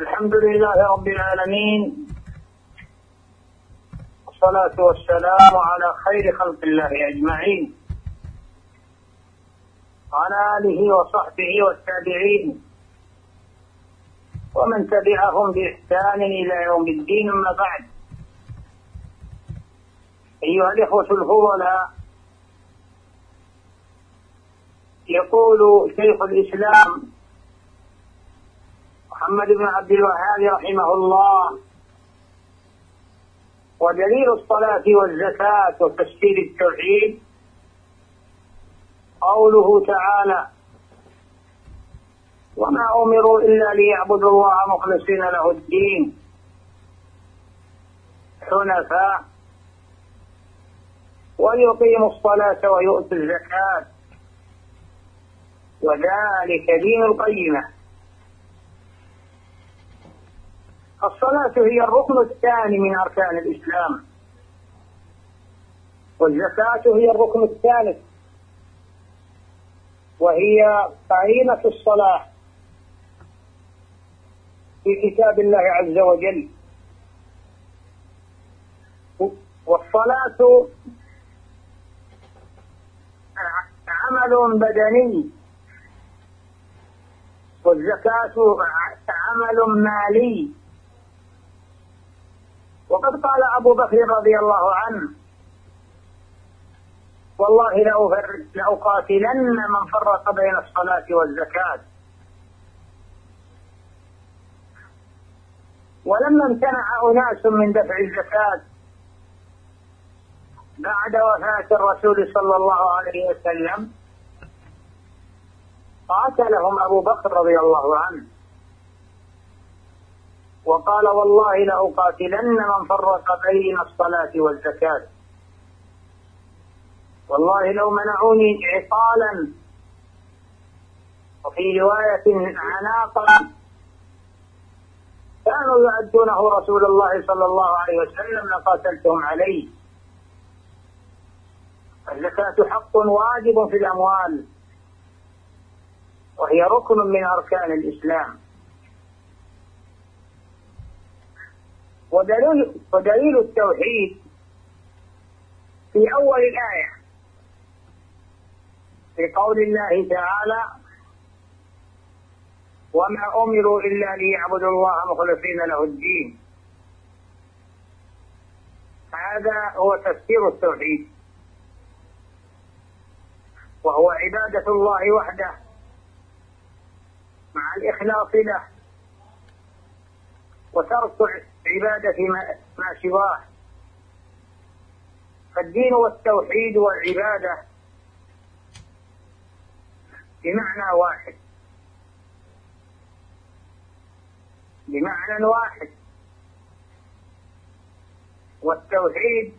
الحمد لله رب العالمين والصلاة والسلام على خير خلق الله أجمعين وعلى آله وصحبه والتابعين ومن تبعهم بإحسان إلى يوم الدين أما بعد أيها الإخوة الفضلاء يقول شيخ الإسلام محمد بن عبد الوهاب رحمه الله. ودليل الصلاة والزكاة وتفسير التوحيد. قوله تعالى وما أمروا إلا ليعبدوا الله مخلصين له الدين. حنفاء. ويقيموا الصلاة ويؤتوا الزكاة. وذلك دين القيمة. الصلاة هي الركن الثاني من أركان الإسلام. والزكاة هي الركن الثالث. وهي قرينة الصلاة في كتاب الله عز وجل. والصلاة عمل بدني. والزكاة عمل مالي. وقد قال أبو بكر رضي الله عنه والله لأقاتلن من فرق بين الصلاة والزكاة. ولما امتنع أناس من دفع الزكاة بعد وفاة الرسول صلى الله عليه وسلم قاتلهم أبو بكر رضي الله عنه. وقال والله لأقاتلن من فرق بين الصلاة والزكاة. والله لو منعوني عقالا وفي رواية عناقا. كانوا يؤدونه رسول الله صلى الله عليه وسلم لقاتلتهم عليه. الزكاة حق واجب في الأموال وهي ركن من أركان الإسلام. ودليل, ودليل التوحيد في أول الآية. في قول الله تعالى وما أمروا إلا ليعبدوا الله مخلصين له الدين. هذا هو تفسير التوحيد. وهو عبادة الله وحده مع الإخلاص له. وترك عبادة ما سواه. فالدين والتوحيد والعبادة بمعنى واحد. بمعنى واحد. والتوحيد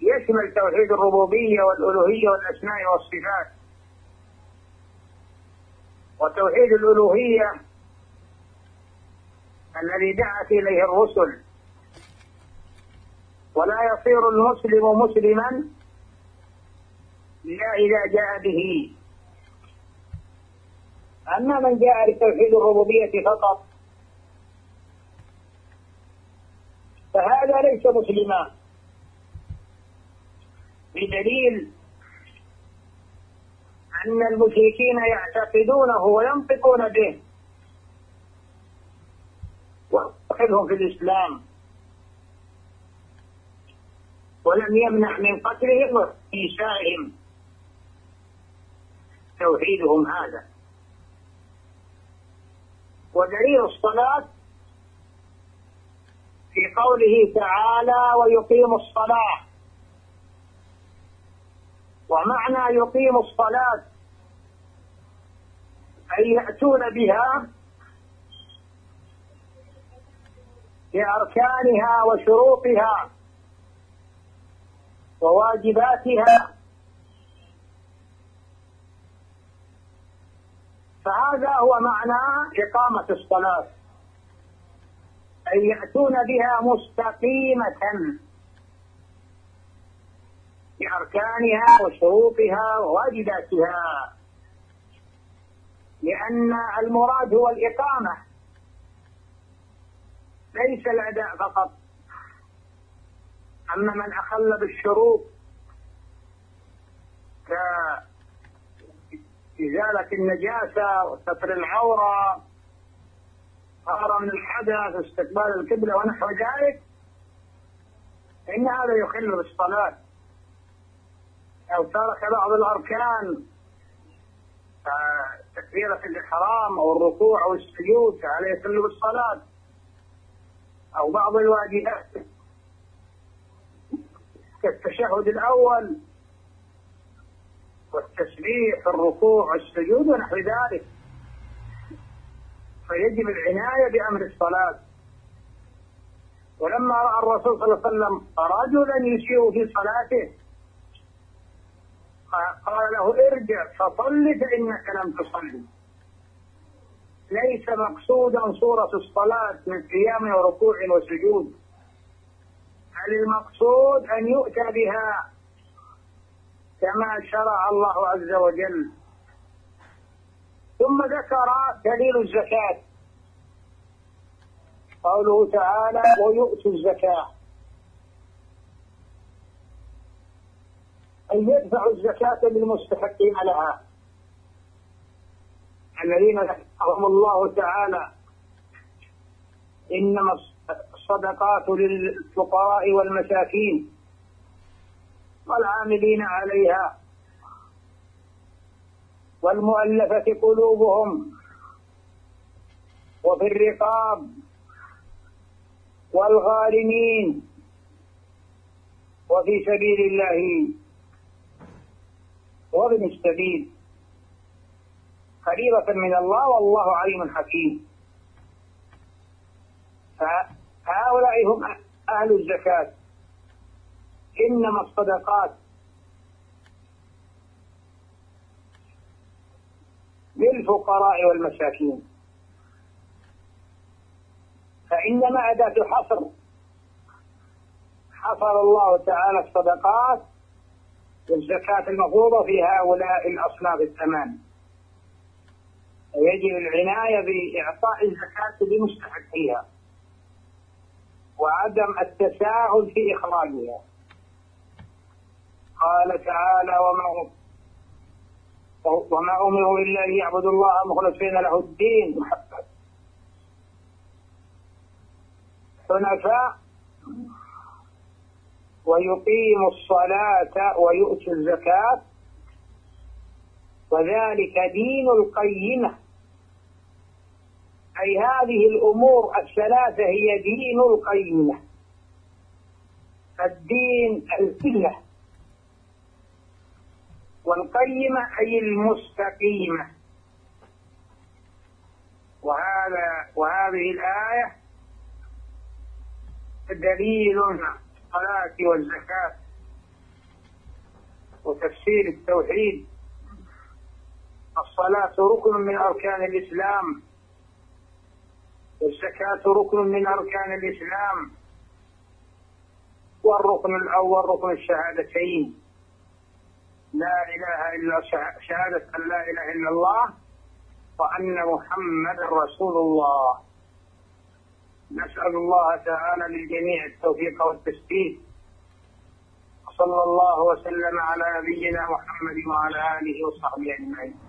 يشمل توحيد الربوبية والألوهية والأسماء والصفات. وتوحيد الألوهية الذي دعت إليه الرسل. ولا يصير المسلم مسلما إلا إذا جاء به. أما من جاء لتوحيد الربوبية فقط فهذا ليس مسلما. بدليل أن المشركين يعتقدونه وينطقون به. وقتلهم في الإسلام. ولم يمنع من قتلهم وإنشائهم. توحيدهم هذا. ودليل الصلاة في قوله تعالى ويقيم الصلاة. ومعنى يقيم الصلاة أي يأتون بها بأركانها وشروطها وواجباتها. فهذا هو معنى إقامة الصلاة أن يأتون بها مستقيمة بأركانها وشروطها وواجباتها لأن المراد هو الإقامة. ليس الأداء فقط. أما من أخل بالشروط كإزالة النجاسة وستر العورة طهر من الحدث واستقبال القبلة ونحو ذلك فإن هذا يخل بالصلاة. أو ترك بعض الأركان تكبيرة الإحرام أو الركوع أو السجود فهذا يخل بالصلاة. أو بعض الواجبات كالتشهد الأول والتسبيح الركوع والسجود ونحو ذلك. فيجب العناية بأمر الصلاة. ولما رأى الرسول صلى الله عليه وسلم رجلا يسيء في صلاته قال له ارجع فصل فإنك لم تصلي. ليس مقصودا صورة الصلاة من قيام وركوع وسجود. بل المقصود أن يؤتى بها كما شرع الله عز وجل؟ ثم ذكر دليل الزكاة. قوله تعالى ويؤتوا الزكاة. أن يدفعوا الزكاة للمستحقين لها. الذين ذكرهم الله تعالى. إنما الصدقات للفقراء والمساكين والعاملين عليها والمؤلفة قلوبهم وفي الرقاب والغارمين وفي سبيل الله وابن السبيل. فريضة من الله والله عليم حكيم. فهؤلاء هم أهل الزكاة. إنما الصدقات. للفقراء والمساكين. فإنما أداة حصر. حصر الله تعالى الصدقات والزكاة المفروضة في هؤلاء الأصناف الثمان. ويجب العناية بإعطاء الزكاة لمستحقيها وعدم التساهل في إخراجها. قال تعالى وما وما أمروا إلا أن يعبدوا الله مخلصين له الدين. حنفاء ويقيموا الصلاة ويؤتوا الزكاة وذلك دين القيمة. أي هذه الأمور الثلاثة هي دين القيمة. الدين الكلة والقيمة أي المستقيمة. وهذا وهذه الآية دليل الصلاة والزكاة وتفسير التوحيد. الصلاة ركن من أركان الإسلام. والزكاة ركن من أركان الإسلام والركن الأول ركن الشهادتين. لا إله إلا شهادة أن لا إله إلا الله وأن محمد رسول الله نسأل الله تعالى للجميع التوفيق والتسديد. وصلى الله وسلم على نبينا محمد وعلى آله وصحبه أجمعين.